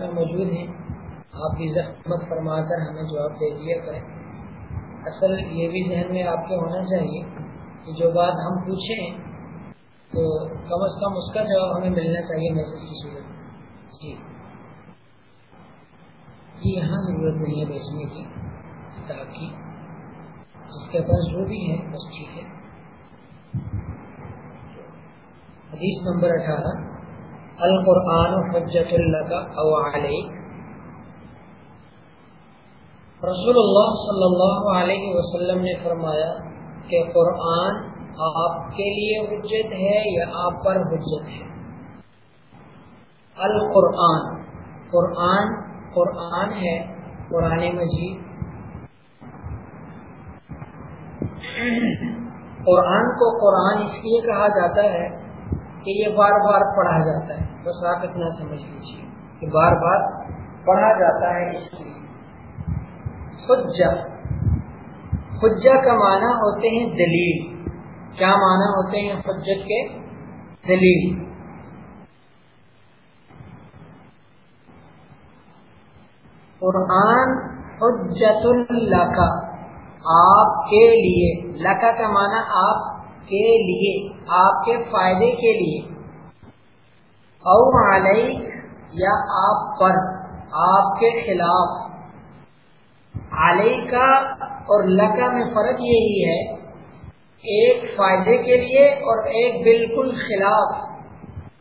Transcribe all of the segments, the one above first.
میں موجود ہیں۔ آپ بھی زحمت فرما کر ہمیں جواب دے دیا کریں۔ اصل یہ بھی ذہن میں آپ کے ہونا چاہیے کہ جو بات ہم پوچھیں تو کم از کم اس کا جواب ہمیں ملنا چاہیے میسج کی صورت جی۔ جی یہاں ضرورت نہیں ہے بیچنے کی، کتاب کی۔ اس کے پاس جو بھی ہے بس ٹھیک ہے۔ حدیث نمبر اٹھارہ۔ القرآن حجت اللہ کا علیہ رسول اللہ صلی اللہ علیہ وسلم نے فرمایا کہ قرآن آپ کے لیے حجت ہے یا آپ پر حجت ہے القرآن قرآن قرآن ہے قرآن مجید قرآن کو قرآن اس لیے کہا جاتا ہے کہ یہ بار بار پڑھا جاتا ہے۔ بس آپ اتنا سمجھ لیجیے کہ بار بار پڑھا جاتا ہے اس لیے حجہ۔ حجہ کا معنی ہوتے ہیں دلیل۔ کیا معنی ہوتے ہیں حجت کے؟ دلیل۔ قرآن حجت اللہ کا آپ کے لیے۔ لکا کا معنی آپ کے لیے۔ آپ کے فائدے کے لیے۔ او علیک یا آپ پر، آپ کے خلاف۔ علیہ کا اور لکا میں فرق یہی ہے، ایک فائدے کے لیے اور ایک بالکل خلاف۔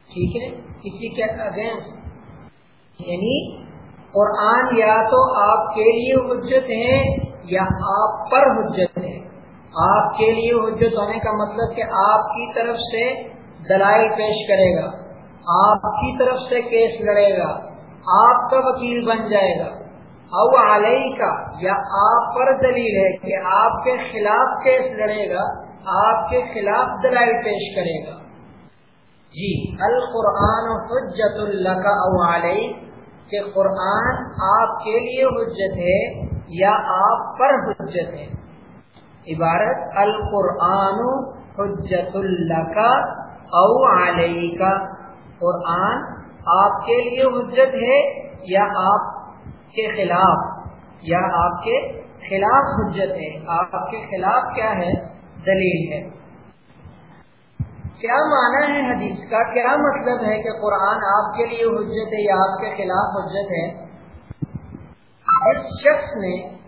ٹھیک ہے؟ کسی کے اگینسٹ یعنی قرآن یا تو آپ کے لیے حجت ہے یا آپ پر حجت ہے۔ آپ کے لیے حجت ہونے کا مطلب کہ آپ کی طرف سے دلائل پیش کرے گا، آپ کی طرف سے کیس لڑے گا، آپ کا وکیل بن جائے گا۔ او علیہ کا یا آپ پر دلیل ہے کہ آپ کے خلاف کیس لڑے گا، آپ کے خلاف دلائل پیش کرے گا۔ جی القرآن حجت اللہ کا او علیہ کہ قرآن آپ کے لیے حجت ہے یا آپ پر حجت ہے۔ عبارت، القرآن حجت اللہ کا او علیہ کا قرآن آپ کے لیے حجت ہے یا آپ کے خلاف؟ یا آپ کے خلاف حجت ہے؟ آپ کے خلاف کیا ہے؟ دلیل ہے۔ کیا معنی ہے حدیث کا؟ کیا مطلب ہے کہ قرآن آپ کے لیے حجت ہے یا آپ کے خلاف حجت ہے؟ اس شخص نے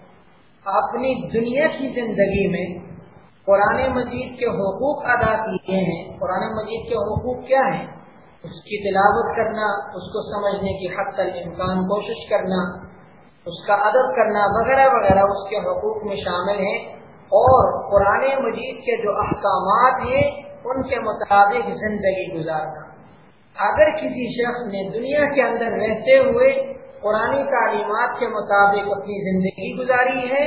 اپنی دنیا کی زندگی میں قرآن مجید کے حقوق ادا کیے ہیں۔ قرآن مجید کے حقوق کیا ہیں؟ اس کی تلاوت کرنا، اس کو سمجھنے کی حد تک امکان کوشش کرنا، اس کا ادب کرنا وغیرہ وغیرہ اس کے حقوق میں شامل ہیں۔ اور قرآن مجید کے جو احکامات ہیں، ان کے مطابق زندگی گزارنا۔ اگر کسی شخص نے دنیا کے اندر رہتے ہوئے قرآن تعلیمات کے مطابق اپنی زندگی گزاری ہے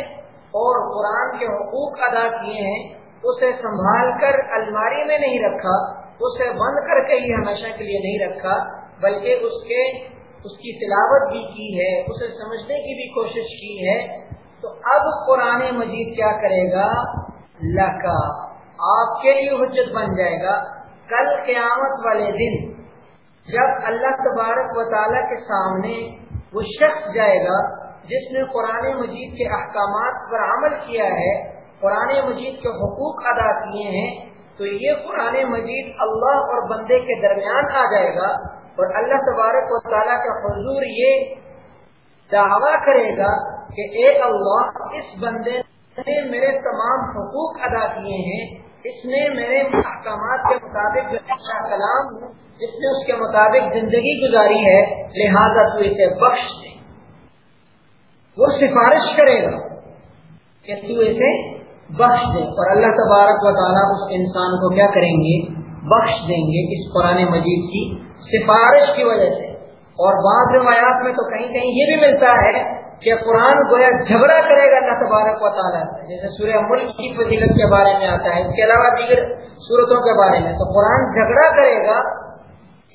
اور قرآن کے حقوق ادا کیے ہیں، اسے سنبھال کر الماری میں نہیں رکھا، اسے بند کر کے ہی ہمیشہ کے لیے نہیں رکھا، بلکہ اس کے، اس کی تلاوت بھی کی ہے، اسے سمجھنے کی بھی کوشش کی ہے۔ تو اب قرآن مجید کیا کرے گا؟ لکا، آپ کے لیے حجت بن جائے گا۔ کل قیامت والے دن جب اللہ تبارک و تعالی کے سامنے وہ شخص جائے گا جس نے قرآن مجید کے احکامات پر عمل کیا ہے، قرآن مجید کے حقوق ادا کیے ہیں، تو یہ قرآن مجید اللہ اور بندے کے درمیان آ جائے گا اور اللہ تبارک و تعالیٰ کا حضور یہ دعویٰ کرے گا کہ اے اللہ، اس بندے نے میرے تمام حقوق ادا کیے ہیں، اس نے میرے احکامات کے مطابق جو کلام جس نے اس کے مطابق زندگی گزاری ہے، لہذا تو اسے بخش دے۔ وہ سفارش کرے گا کہ تو اسے بخش دے۔ اور اللہ تبارک و تعالیٰ اس انسان کو کیا کریں گے؟ بخش دیں گے۔ اس قرآن مجید کی سفارش کی وجہ سے۔ اور بعض روایات میں تو کہیں کہیں یہ بھی ملتا ہے کہ قرآن گویا جھگڑا کرے گا اللہ تبارک و تعالیٰ جیسے سورہ ملک کی فضیلت کے بارے میں آتا ہے۔ اس کے علاوہ دیگر صورتوں کے بارے میں تو قرآن جھگڑا کرے گا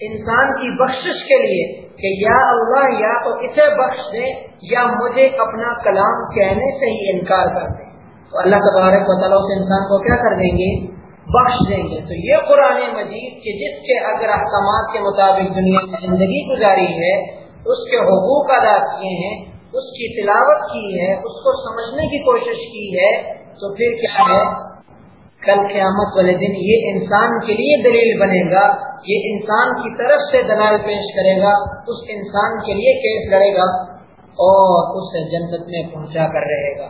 انسان کی بخشش کے لیے کہ یا اللہ یا تو اسے بخش دے یا مجھے اپنا کلام کہنے سے ہی انکار کر دے۔ تو اللہ تبارک و تعالیٰ اس انسان کو کیا کر دیں گے؟ بخش دیں گے۔ تو یہ قرآن مجید کہ جس کے اگر احکامات کے مطابق دنیا میں زندگی گزاری ہے، اس کے حقوق ادا کیے ہیں، اس کی تلاوت کی ہے، اس کو سمجھنے کی کوشش کی ہے، تو پھر کیا ہے؟ کل قیامت والے دن یہ انسان کے لیے دلیل بنے گا، یہ انسان کی طرف سے دلال پیش کرے گا، اس انسان کے لیے کیس لڑے گا اور اسے جنت میں پہنچا کر رہے گا۔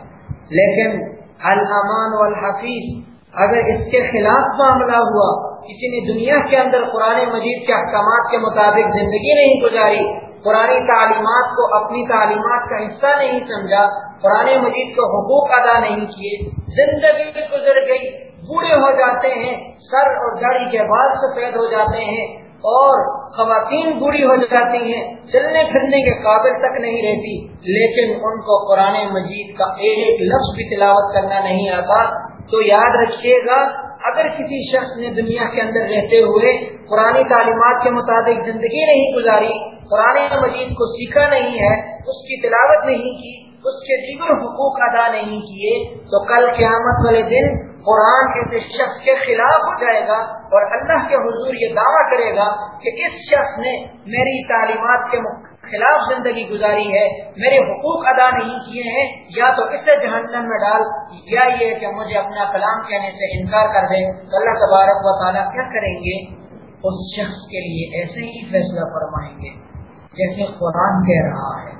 لیکن الامان والحفیظ، اگر اس کے خلاف معاملہ ہوا، کسی نے دنیا کے اندر قرآن مجید کے احکامات کے مطابق زندگی نہیں گزاری پرانی تعلیمات کو اپنی تعلیمات کا حصہ نہیں سمجھا پرانے مجید کو حقوق ادا نہیں کیے، زندگی گزر گئی جاتے ہیں، سر اور گاڑی کے بعد سفید ہو جاتے ہیں اور خواتین بوڑھی ہو جاتی ہیں۔ چلنے پھرنے کے قابل تک نہیں رہتی، لیکن ان کو قرآن مجید کا ایک لفظ بھی تلاوت کرنا نہیں آتا۔ تو یاد رکھیے گا، اگر کسی شخص نے دنیا کے اندر رہتے ہوئے پرانی تعلیمات کے مطابق زندگی نہیں گزاری، قرآن مجید کو سیکھا نہیں ہے، اس کی تلاوت نہیں کی، اس کے دیگر حقوق ادا نہیں کیے، تو کل قیامت والے دن قرآن ایسے شخص کے خلاف ہو جائے گا اور اللہ کے حضور یہ دعویٰ کرے گا کہ اس شخص نے میری تعلیمات کے خلاف زندگی گزاری ہے، میرے حقوق ادا نہیں کیے ہیں، یا تو اسے جہنم میں ڈال، یا یہ کہ مجھے اپنا کلام کہنے سے انکار کر دے۔ تو اللہ تبارک و تعالیٰ کیا کریں گے؟ اس شخص کے لیے ایسے ہی فیصلہ فرمائیں گے جیسے قرآن کہہ رہا ہے۔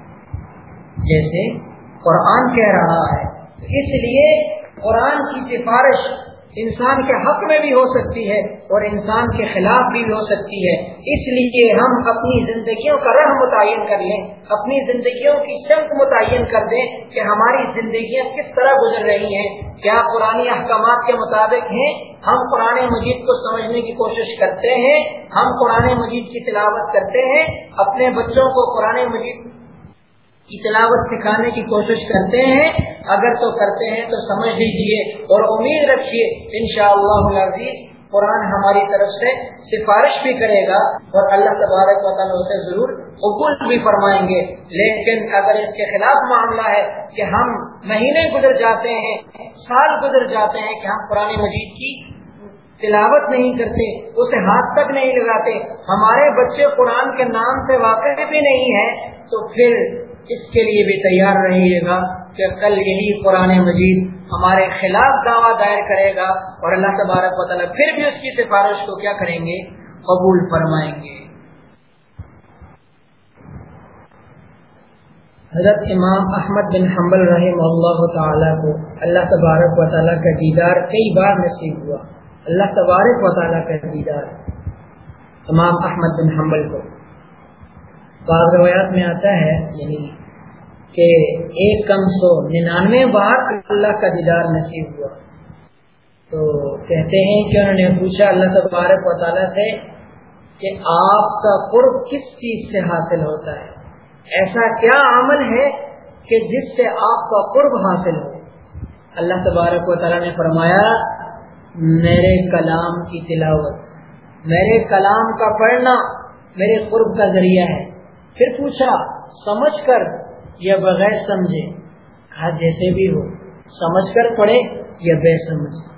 جیسے قرآن کہہ رہا ہے۔ اس لیے قرآن کی سفارش انسان کے حق میں بھی ہو سکتی ہے اور انسان کے خلاف بھی ہو سکتی ہے۔ اس لیے ہم اپنی زندگیوں کا رہ متعین کر لیں، اپنی زندگیوں کی سمت متعین کر دیں کہ ہماری زندگیاں کس طرح گزر رہی ہیں۔ کیا پرانی احکامات کے مطابق ہیں؟ ہم قرآن مجید کو سمجھنے کی کوشش کرتے ہیں، ہم قرآن مجید کی تلاوت کرتے ہیں، اپنے بچوں کو قرآن مجید کی تلاوت سکھانے کی کوشش کرتے ہیں۔ اگر تو کرتے ہیں تو سمجھ لیجیے اور امید رکھیے ان شاء اللہ عزیز قرآن ہماری طرف سے سفارش بھی کرے گا اور اللہ تبارک و تعالیٰ سے ضرور قبول بھی فرمائیں گے۔ لیکن اگر اس کے خلاف معاملہ ہے کہ ہم مہینے گزر جاتے ہیں، سال گزر جاتے ہیں کہ ہم قرآن مجید کی تلاوت نہیں کرتے، اسے ہاتھ تک نہیں لگاتے، ہمارے بچے قرآن کے نام سے واقع بھی نہیں ہے تو پھر اس کے لیے بھی تیار رہیے گا کہ کل یہی قرآن مجید ہمارے خلاف دعویٰ دائر کرے گا اور اللہ تبارک و تعالیٰ پھر بھی اس کی سفارش کو کیا کریں گے؟ قبول فرمائیں گے۔ حضرت امام احمد بن حنبل رحم اللہ تعالیٰ کو اللہ تبارک و تعالیٰ کا دیدار کئی بار نصیب ہوا۔ اللہ تبارک و تعالیٰ کا دیدار۔ امام احمد بن حنبل کو۔ بعض روایات میں آتا ہے یعنی کہ ایک کم سو، ننانوے بار اللہ کا دیدار نصیب ہوا۔ تو کہتے ہیں کہ انہوں نے پوچھا اللہ تبارک و تعالیٰ سے کہ آپ کا قرب کس چیز سے حاصل ہوتا ہے؟ ایسا کیا عمل ہے کہ جس سے آپ کا قرب حاصل ہو؟ اللہ تبارک و تعالیٰ نے فرمایا، میرے کلام کی تلاوت، میرے کلام کا پڑھنا میرے قرب کا ذریعہ ہے۔ پھر پوچھا، سمجھ کر یا بغیر سمجھے؟ کہا، جیسے بھی ہو، سمجھ کر پڑھے یا بے سمجھ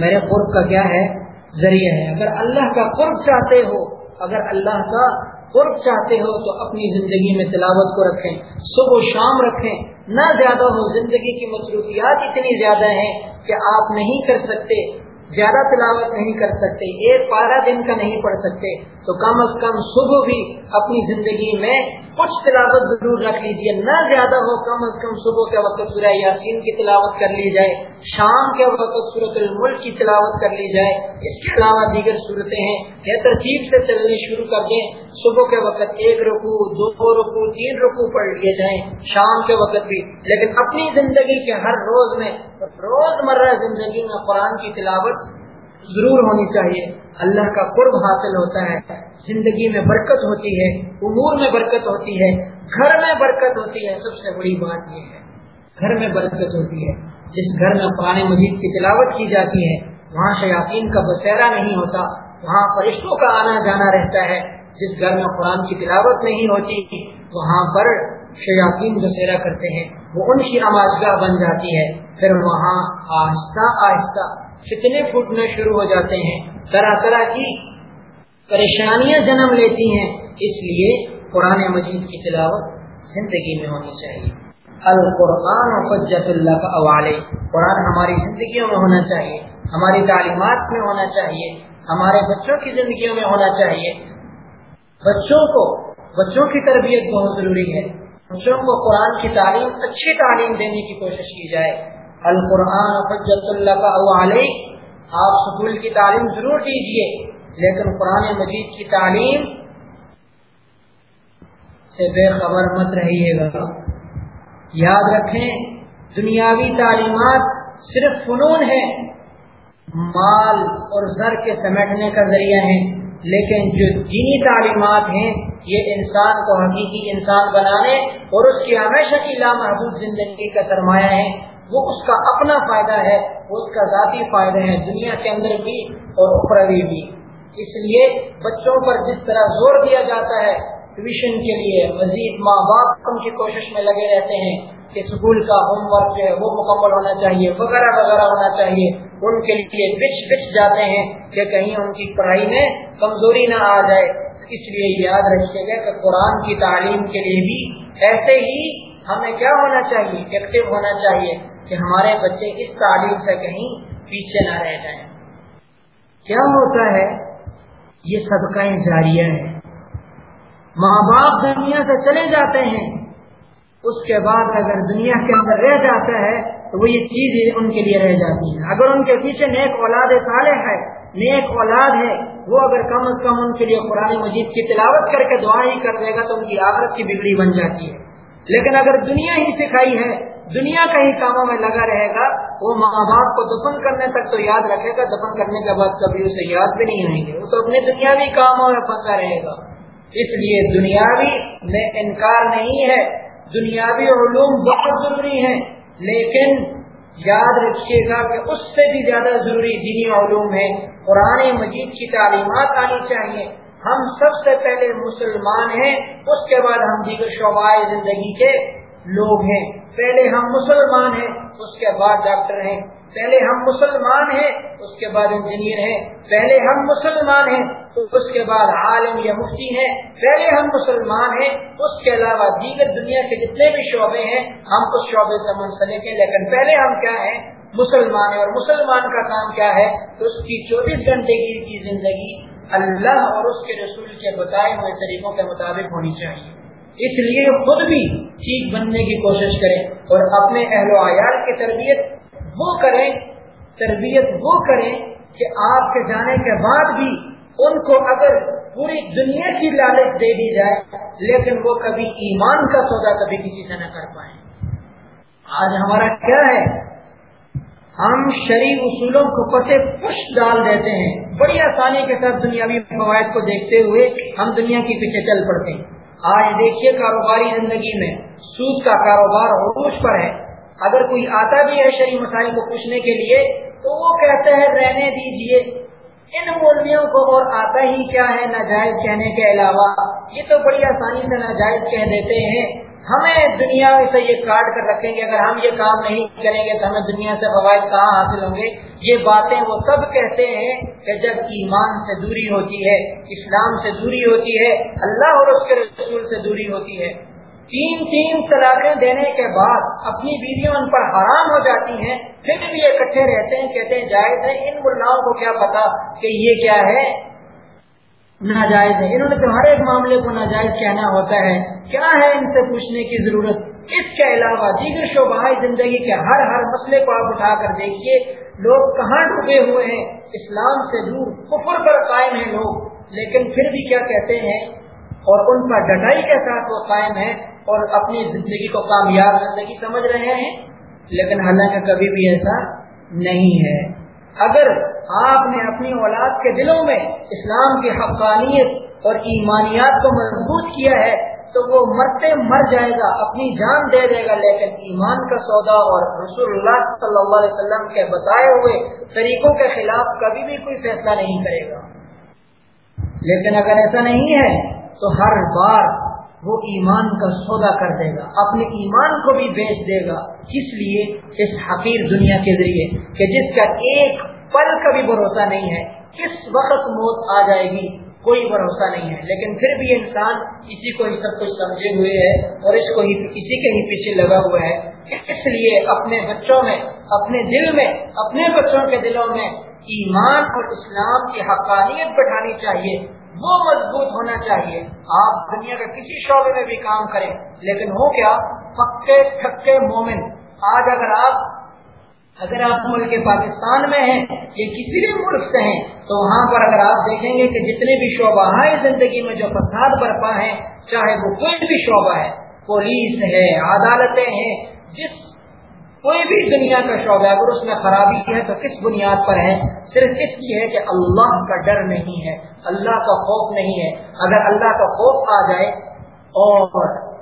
میرے قرب کا کیا ہے؟ ذریعہ ہے۔ اگر اللہ کا قرب چاہتے ہو، اگر اللہ کا قرب چاہتے ہو، تو اپنی زندگی میں تلاوت کو رکھیں، صبح و شام رکھیں۔ نہ زیادہ ہو، زندگی کی مصروفیات اتنی زیادہ ہیں کہ آپ نہیں کر سکتے، زیادہ تلاوت نہیں کر سکتے، ایک پارہ دن کا نہیں پڑھ سکتے۔ تو کم از کم صبح بھی اپنی زندگی میں کچھ تلاوت ضرور رکھ لیجیے نہ زیادہ ہو، کم از کم صبح کے وقت سورہ یاسین کی تلاوت کر لی جائے، شام کے وقت صورت الملک کی تلاوت کر لی جائے۔ اس کے علاوہ دیگر صورتیں ہیں۔ یا ترتیب سے چلنے شروع کر دیں۔ صبح کے وقت ایک رکو دو رکو تین رکو پڑھ لیے جائیں۔ شام کے وقت بھی۔ لیکن اپنی زندگی کے ہر روز میں روز مرہ زندگی میں قرآن کی تلاوت ضرور ہونی چاہیے۔ اللہ کا قرب حاصل ہوتا ہے۔ زندگی میں برکت ہوتی ہے، امور میں برکت ہوتی ہے، گھر میں برکت ہوتی ہے۔ سب سے بڑی بات یہ ہے۔ گھر میں برکت ہوتی ہے۔ جس گھر میں قرآن مجید کی تلاوت کی جاتی ہے، وہاں شیاطین کا بسیرا نہیں ہوتا، وہاں فرشتوں کا آنا جانا رہتا ہے۔ جس گھر میں قرآن کی تلاوت نہیں ہوتی، وہاں پر شیاطین بسیرا کرتے ہیں۔ وہ ان کی آواز گاہ بن جاتی ہے۔ پھر وہاں آہستہ آہستہ فتنے پھوٹنے شروع ہو جاتے ہیں۔ طرح طرح کی پریشانیاں جنم لیتی ہیں۔ اس لیے قرآن مجید کی تلاوت زندگی میں ہونی چاہیے۔ القرآن و فجت اللہ کا قرآن ہماری زندگیوں میں ہونا چاہیے۔ ہماری تعلیمات میں ہونا چاہیے۔ ہمارے بچوں کی زندگیوں میں ہونا چاہیے۔ بچوں کو، بچوں کی تربیت بہت ضروری ہے۔ بچوں کو قرآن کی تعلیم، اچھی تعلیم دینے کی کوشش کی جائے۔ القرآن فجت اللہ کا آپ سکول کی تعلیم ضرور دیجیے لیکن قرآن مجید کی تعلیم سے بے خبر مت رہیے گا۔ یاد رکھیں، دنیاوی تعلیمات صرف فنون ہے مال اور زر کے سمیٹنے کا ذریعہ ہے لیکن جو دینی تعلیمات ہیں، یہ انسان کو حقیقی انسان بنانے اور اس کی ہمیشہ کی لامحدود زندگی کا سرمایہ ہے۔ وہ اس کا اپنا فائدہ ہے، وہ اس کا ذاتی فائدہ ہے، دنیا کے اندر بھی اور اخروی بھی۔ اس لیے بچوں پر جس طرح زور دیا جاتا ہے ٹیوشن کے لیے مزید ماں باپ ان کی کوشش میں لگے رہتے ہیں کہ اسکول کا ہوم ورک جو ہے وہ مکمل ہونا چاہیے، وغیرہ وغیرہ ہونا چاہیے۔ ان کے لیے بچ بچ جاتے ہیں کہ کہیں ان کی پڑھائی میں کمزوری نہ آ جائے۔ اس لیے یاد رکھیے گا کہ قرآن کی تعلیم کے لیے بھی ایسے ہی ہمیں کیا ہونا چاہیے، ایکٹیو ہونا چاہیے۔ کہ ہمارے بچے اس تعلیم سے کہیں پیچھے نہ رہ جائیں۔ کیا ہوتا ہے؟ یہ صدقہ جاریہ ہے۔ ماں باپ دنیا سے چلے جاتے ہیں۔ اس کے بعد اگر دنیا کے اندر رہ جاتا ہے تو وہ یہ چیز ان کے لیے رہ جاتی ہے۔ اگر ان کے پیچھے نیک اولاد صالح ہے، نیک اولاد ہے، وہ اگر کم از کم ان کے لیے قرآن مجید کی تلاوت کر کے دعا ہی کر دے گا تو ان کی آخرت کی بگڑی بن جاتی ہے۔ لیکن اگر دنیا ہی سکھائی ہے دنیا کا ہی کاموں میں لگا رہے گا، وہ ماں باپ کو دفن کرنے تک تو یاد رکھے گا، دفن کرنے کے بعد کبھی اسے یاد بھی نہیں آئیں گے۔ وہ تو اپنے دنیاوی کاموں میں پھنسا رہے گا۔ اس لیے دنیاوی میں انکار نہیں ہے، دنیاوی علوم بہت ضروری ہیں، لیکن یاد رکھیے گا کہ اس سے بھی زیادہ ضروری دینی علوم ہے قرآن مجید کی تعلیمات آنی چاہیے۔ ہم سب سے پہلے مسلمان ہیں، اس کے بعد ہم دیگر شعبۂ زندگی کے لوگ ہیں۔ پہلے ہم مسلمان ہیں، اس کے بعد ڈاکٹر ہیں۔ پہلے ہم مسلمان ہیں، اس کے بعد انجینئر ہیں۔ پہلے ہم مسلمان ہیں، اس کے بعد عالم یا مفتی ہیں۔ پہلے ہم مسلمان ہیں، اس کے علاوہ دیگر دنیا کے جتنے بھی شعبے ہیں، ہم اس شعبے سے منسلک ہیں۔ لیکن پہلے ہم کیا ہیں؟ مسلمان ہیں۔ اور مسلمان کا کام کیا ہے؟ تو اس کی چوبیس گھنٹے کی زندگی اللہ اور اس کے رسول کے بتائے ہوئے طریقوں کے مطابق ہونی چاہیے۔ اس لیے خود بھی ٹھیک بننے کی کوشش کریں اور اپنے اہل و عیال کی تربیت وہ کریں، تربیت وہ کریں کہ آپ کے جانے کے بعد بھی ان کو اگر پوری دنیا کی لالچ دے دی جائے، لیکن وہ کبھی ایمان کا سودا کبھی کسی سے نہ کر پائیں۔ آج ہمارا کیا ہے؟ ہم شرع اصولوں کو پتے پش ڈال دیتے ہیں۔ بڑی آسانی کے ساتھ دنیاوی فوائد کو دیکھتے ہوئے ہم دنیا کے پیچھے چل پڑتے ہیں۔ آج دیکھیے کاروباری زندگی میں سود کا کاروبار عروج پر ہے۔ اگر کوئی آتا بھی ہے شریف مسائل کو پوچھنے کے لیے، تو وہ کہتے ہیں رہنے دیجیے۔ ان مولویوں کو اور آتا ہی کیا ہے ناجائز کہنے کے علاوہ؟ یہ تو بڑی آسانی سے ناجائز کہہ دیتے ہیں۔ ہمیں دنیا سے یہ کاٹ کر رکھیں گے، اگر ہم یہ کام نہیں کریں گے تو ہمیں دنیا سے فوائد کہاں حاصل ہوں گے؟ یہ باتیں وہ سب کہتے ہیں کہ جب ایمان سے دوری ہوتی ہے، اسلام سے دوری ہوتی ہے، اللہ اور اس کے رسول سے دوری ہوتی ہے۔ تین تین طلاقیں دینے کے بعد اپنی بیویوں ان پر حرام ہو جاتی ہیں، پھر بھی اکٹھے رہتے ہیں، کہتے ہیں جائز ہے، ان ملاؤں کو کیا پتا کہ یہ کیا ہے؟ ناجائز ہے۔ انہوں نے تو ہر ایک معاملے کو ناجائز کہنا ہوتا ہے۔ کیا ہے ان سے پوچھنے کی ضرورت؟ اس کے علاوہ دیگر شعبہ زندگی کے ہر ہر مسئلے کو آپ اٹھا کر دیکھیے۔ لوگ کہاں ڈوبے ہوئے ہیں؟ اسلام سے دور کفر پر قائم ہیں لوگ۔ لیکن پھر بھی کیا کہتے ہیں؟ اور ان پر ڈٹائی کے ساتھ وہ قائم ہے اور اپنی زندگی کو کامیاب زندگی سمجھ رہے ہیں۔ لیکن حالانکہ کبھی بھی ایسا نہیں ہے۔ اگر آپ نے اپنی اولاد کے دلوں میں اسلام کی حقانیت اور ایمانیات کو مضبوط کیا ہے، تو وہ مرتے مر جائے گا، اپنی جان دے دے گا۔ لیکن ایمان کا سودا اور رسول اللہ صلی اللہ علیہ وسلم کے بتائے ہوئے طریقوں کے خلاف کبھی بھی کوئی فیصلہ نہیں کرے گا۔ لیکن اگر ایسا نہیں ہے، تو ہر بار وہ ایمان کا سودا کر دے گا، اپنے ایمان کو بھی بیچ دے گا۔ کس لیے اس حقیر دنیا کے ذریعے کہ جس کا ایک پل کا بھی بھروسہ نہیں ہے کس وقت موت آ جائے گی، کوئی بھروسہ نہیں ہے۔ لیکن پھر بھی انسان اسی کو ہی سب کچھ سمجھے ہوئے ہے اور اس کو ہی اسی کے ہی پیچھے لگا ہوا ہے اس لیے اپنے بچوں میں، اپنے دل میں، اپنے بچوں کے دلوں میں ایمان اور اسلام کی حقانیت بٹھانی چاہیے۔ وہ مضبوط ہونا چاہیے۔ آپ دنیا کے کسی شعبے میں بھی کام کریں، لیکن ہو کیا پکے تھکے مومن۔ آج اگر آپ اگر آپ ملک پاکستان میں ہیں، یا کسی بھی ملک سے ہیں، تو وہاں پر اگر آپ دیکھیں گے کہ جتنے بھی شعبہ ہیں زندگی میں جو فساد برپا ہیں، چاہے وہ کوئی بھی شعبہ ہے، پولیس ہے، عدالتیں ہیں، جس کوئی بھی دنیا کا شعبہ اگر اس میں خرابی ہے تو کس بنیاد پر ہے؟ صرف اس لیے ہے کہ اللہ کا ڈر نہیں ہے، اللہ کا خوف نہیں ہے۔ اگر اللہ کا خوف آ جائے اور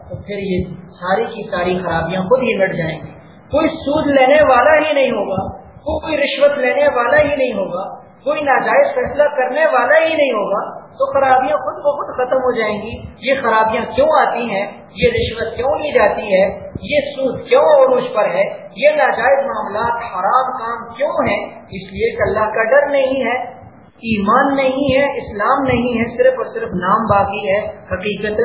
تو پھر یہ ساری کی ساری خرابیاں خود ہی مٹ جائیں گی۔ کوئی سود لینے والا ہی نہیں ہوگا، کوئی رشوت لینے والا ہی نہیں ہوگا، کوئی ناجائز فیصلہ کرنے والا ہی نہیں ہوگا۔ تو خرابیاں خود بخود ختم ہو جائیں گی۔ یہ خرابیاں کیوں آتی ہیں؟ یہ رشوت کیوں لی جاتی ہے؟ یہ سود کیوں عروج پر ہے؟ یہ ناجائز معاملات حرام کام کیوں ہیں؟ اس لیے کہ اللہ کا ڈر نہیں ہے، ایمان نہیں ہے، اسلام نہیں ہے، صرف اور صرف نام باقی ہے، حقیقت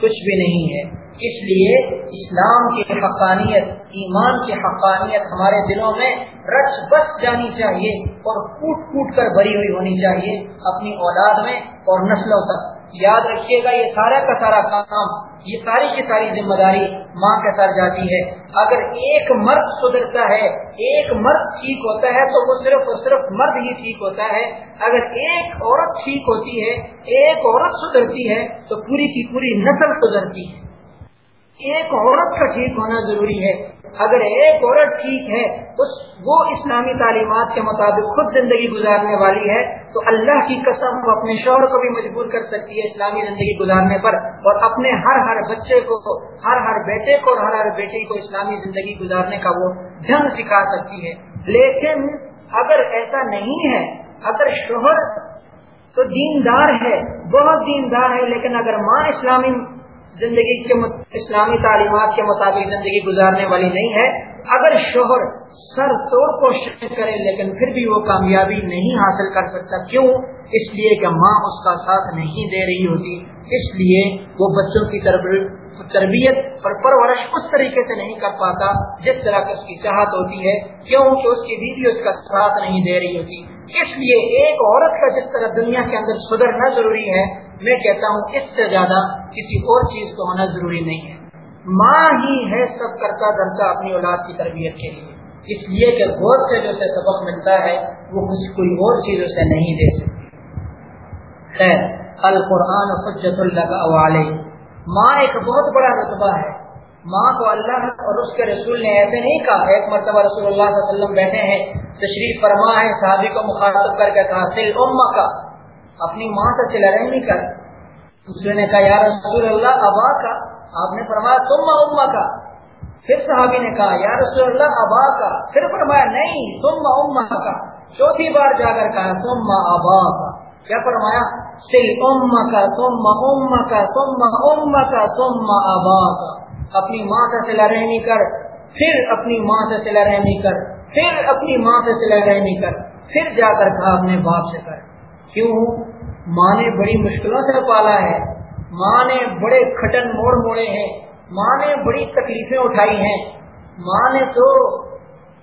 کچھ بھی نہیں ہے۔ اس لیے اسلام کی حقانیت، ایمان کی حقانیت ہمارے دلوں میں رچ بس جانی چاہیے اور کوٹ کوٹ کر بری ہوئی ہونی چاہیے اپنی اولاد میں اور نسلوں تک۔ یاد رکھیے گا یہ سارا کا سارا کام، یہ ساری کی ساری ذمہ داری ماں کے سر جاتی ہے۔ اگر ایک مرد سدھرتا ہے، ایک مرد ٹھیک ہوتا ہے تو وہ صرف اور صرف مرد ہی ٹھیک ہوتا ہے۔ اگر ایک عورت ٹھیک ہوتی ہے، ایک عورت سدھرتی ہے تو پوری کی پوری نسل سدھرتی ہے۔ ایک عورت کا ٹھیک ہونا ضروری ہے۔ اگر ایک عورت ٹھیک ہے، اس، وہ اسلامی تعلیمات کے مطابق خود زندگی گزارنے والی ہے، تو اللہ کی قسم وہ اپنے شوہر کو بھی مجبور کر سکتی ہے اسلامی زندگی گزارنے پر اور اپنے ہر ہر بچے کو، ہر ہر بیٹے کو اور ہر ہر بیٹی کو اسلامی زندگی گزارنے کا وہ ڈھنگ سکھا سکتی ہے۔ لیکن اگر ایسا نہیں ہے، اگر شوہر تو دیندار ہے، بہت دیندار ہے، لیکن اگر ماں اسلامی زندگی کے اسلامی تعلیمات کے مطابق زندگی گزارنے والی نہیں ہے۔ اگر شوہر سر توڑ کوشش کرے لیکن پھر بھی وہ کامیابی نہیں حاصل کر سکتا، کیوں؟ اس لیے کہ ماں اس کا ساتھ نہیں دے رہی ہوتی۔ اس لیے وہ بچوں کی تربیت اور پرورش اس طریقے سے نہیں کر پاتا جس طرح کی اس کی چاہت ہوتی ہے کیوں کہ اس کی بیوی اس کا ساتھ نہیں دے رہی ہوتی۔ اس لیے ایک عورت کا جس طرح دنیا کے اندر سدھرنا ضروری ہے میں کہتا ہوں اس سے زیادہ کسی اور چیز کو ہونا ضروری نہیں ہے۔ ماں ہی ہے سب کرتا دھرتا اپنی اولاد کی تربیت کے لیے۔ اس لیے کہ غور سے جو سے سبق ملتا ہے، وہ کچھ کوئی اور چیز اسے نہیں دے سکتی خیر، القرآن حجت اللہ والے ماں ایک بہت بڑا رتبہ ہے۔ ماں کو اللہ اور اس کے رسول نے ایسے نہیں کہا، ایک مرتبہ رسول اللہ صلی اللہ علیہ وسلم بیٹھے ہیں، تشریف فرما ہے، صحابی کو مخاطب کر کے کہا سل اما کا اپنی ماں سے چلا رہنے کر دوسرے نے کہا، یا رسول اللہ، ابا کا؟ آپ نے فرمایا تم اما کا؟ پھر صحابی نے کہا، یا رسول اللہ، ابا کا؟ پھر فرمایا، نہیں تم اما کا؟ چوتھی بار جا کر کہا تم ابا کا؟ کیا فرمایا؟ سل ام کا تم ام کا تم ام کا تم ابا کا؟ اپنی ماں سے سلا رحمی کر، پھر اپنی ماں سے سلا رحمی کر، پھر اپنی ماں سے سلا رحمی کر، پھر جا کر کہا، اپنے باپ سے کر. کیوں؟ ماں نے بڑی مشکلوں سے پالا ہے۔ ماں نے بڑے کھٹن موڑ موڑے ہیں۔ ماں نے بڑی تکلیفیں اٹھائی ہیں۔ ماں نے تو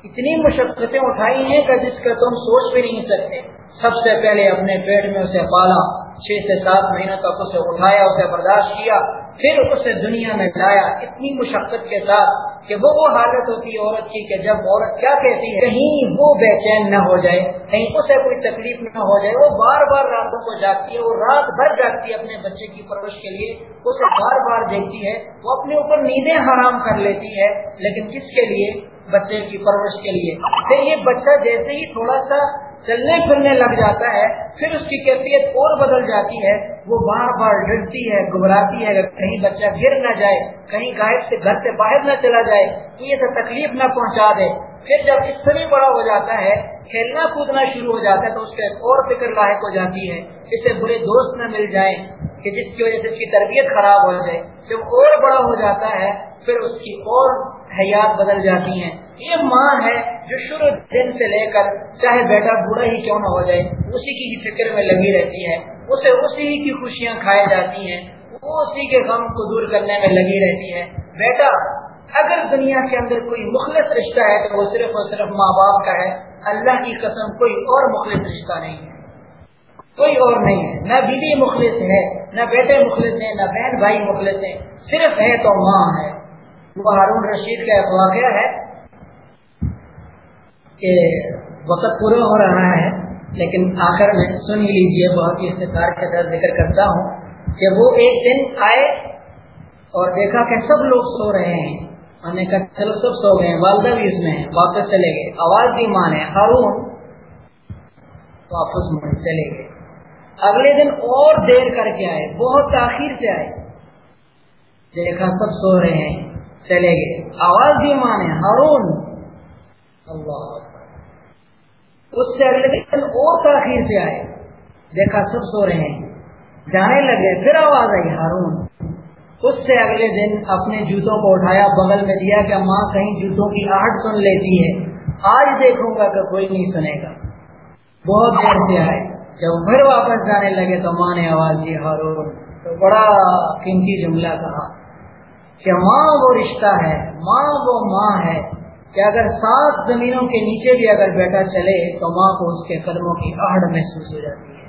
اتنی مشقتیں اٹھائی ہیں کہ جس کا تم سوچ بھی نہیں سکتے۔ سب سے پہلے اپنے پیٹ میں اسے پالا، چھ سے سات مہینوں تک اسے اٹھایا، اسے برداشت کیا۔ پھر اسے دنیا میں لایا اتنی مشقت کے ساتھ کہ وہ وہ حالت ہوتی ہے عورت کی کہ جب عورت کیا کہتی ہے؟ کہیں وہ بے چین نہ ہو جائے، کہیں اسے کوئی تکلیف نہ ہو جائے، وہ بار بار راتوں کو جاگتی ہے، وہ رات بھر جاگتی ہے اپنے بچے کی پرورش کے لیے، اسے بار بار دیکھتی ہے، وہ اپنے اوپر نیندیں حرام کر لیتی ہے، لیکن کس کے لیے؟ بچے کی پرورش کے لیے۔ پھر یہ بچہ جیسے ہی تھوڑا سا چلنے پھرنے لگ جاتا ہے، پھر اس کی کیفیت اور بدل جاتی ہے۔ وہ بار بار ڈرتی ہے، گھبراتی ہے کہیں بچہ گر نہ جائے، کہیں غائب سے گھر سے باہر نہ چلا جائے یہ سب تکلیف نہ پہنچا دے۔ پھر جب اس سے بڑا ہو جاتا ہے، کھیلنا کودنا شروع ہو جاتا ہے، تو اس کے اور فکر لاحق ہو جاتی ہے اسے برے دوست نہ مل جائیں کہ جس کی وجہ سے اس کی تربیت خراب ہو جائے۔ جب اور بڑا ہو جاتا ہے، پھر اس کی اور حیات بدل جاتی ہیں۔ یہ ماں ہے جو شروع دن سے لے کر چاہے بیٹا بوڑھا ہی کیوں نہ ہو جائے، اسی کی فکر میں لگی رہتی ہے، اسے اسی کی خوشیاں کھائی جاتی ہیں، وہ اسی کے غم کو دور کرنے میں لگی رہتی ہے۔ بیٹا، اگر دنیا کے اندر کوئی مخلص رشتہ ہے تو وہ صرف اور صرف ماں باپ کا ہے، اللہ کی قسم کوئی اور مخلص رشتہ نہیں ہے۔ کوئی اور نہیں ہے۔ نہ بیوی مخلص ہے، نہ بیٹے مخلص ہیں، نہ بہن بھائی مخلص ہیں، صرف ہے تو ماں ہے۔ وہ ہارون رشید کا ایک واقعہ ہے کہ وقت پورا ہو رہا ہے، لیکن آخر میں سن ہی لیجیے بہت ہی اختصار کے ساتھ ذکر کرتا ہوں کہ وہ ایک دن آئے اور دیکھا کہ سب لوگ سو رہے ہیں۔ ہم نے کہا، چلو سب سو گئے، والدہ بھی اس میں واپس چلے گئے۔ آواز بھی مانے ہارون واپس چلے گئے۔ اگلے دن اور دیر کر کے آئے، بہت تاخیر سے آئے۔ دیکھا، سب سو رہے ہیں۔ چلے گئے۔ آواز بھی مانے ہارون۔ اللہ اس سے اگلے دن اور تاخیر سے آئے۔ دیکھا، سب سو رہے ہیں۔ جانے لگے، پھر آواز آئی، ہارون۔ اس سے اگلے دن اپنے جوتوں کو اٹھایا، بغل میں دیا کہ ماں کہیں جوتوں کی آہٹ سن لیتی ہے۔ آج دیکھوں گا کہ کوئی نہیں سنے گا۔ بہت دیر سے آئے۔ جب پھر واپس جانے لگے تو ماں نے آواز دی، ہارون۔ تو بڑا قیمتی جملہ کہا۔ کہ ماں وہ رشتہ ہے، ماں وہ ماں ہے۔ کہ اگر سات زمینوں کے نیچے بھی اگر بیٹا چلے، تو ماں کو اس کے قدموں کی آڑ محسوس ہو جاتی ہے۔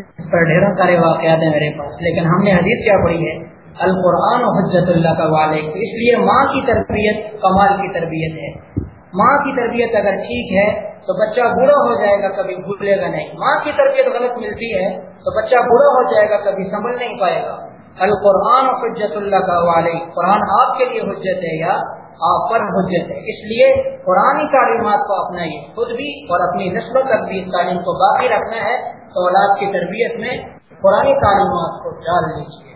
اس پر ڈھیروں سارے واقعات ہیں میرے پاس، لیکن ہم نے حدیث کیا پڑھی ہے، القرآن و حجت اللہ کا والد اس لیے ماں کی تربیت کمال کی تربیت ہے۔ ماں کی تربیت اگر ٹھیک ہے، تو بچہ برا ہو جائے گا، کبھی بھولے گا نہیں۔ ماں کی تربیت غلط ملتی ہے، تو بچہ برا ہو جائے گا، کبھی سنبھل نہیں پائے گا۔ القرآن حجت اللہ کا والد قرآن آپ کے لیے حجت ہے یا آپ پر حجت ہے؟ اس لیے قرآن تعلیمات کو اپنائیے خود بھی اور اپنی نسل تک بھی اس تعلیم کو باقی رکھنا ہے تو اولاد کی تربیت میں قرآن تعلیمات کو ڈال لیجیے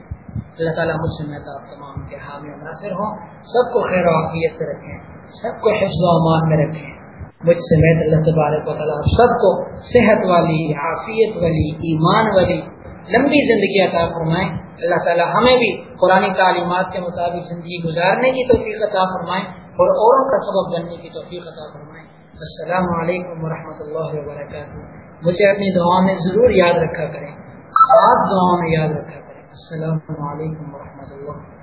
اللہ تعالیٰ مجھ سے میں آپ تمام کے حامی مناصر ہوں۔ سب کو خیر و عافیت سے رکھیں۔ سب کو حفظ و امان میں رکھیں۔ مجھ سے اللہ تبارک و تعالیٰ سب کو صحت والی، عافیت والی، ایمان والی، لمبی زندگی عطا فرمائیں۔ اللہ تعالی ہمیں بھی قرآن تعلیمات کے مطابق زندگی گزارنے کی توفیق عطا فرمائیں اور اوروں کا سبب بننے کی توفیق عطا فرمائیں السلام علیکم ورحمۃ اللہ وبرکاتہ۔ مجھے اپنی دعا میں ضرور یاد رکھا کریں۔ خاص دعا میں یاد رکھا کریں۔ السلام علیکم ورحمۃ اللہ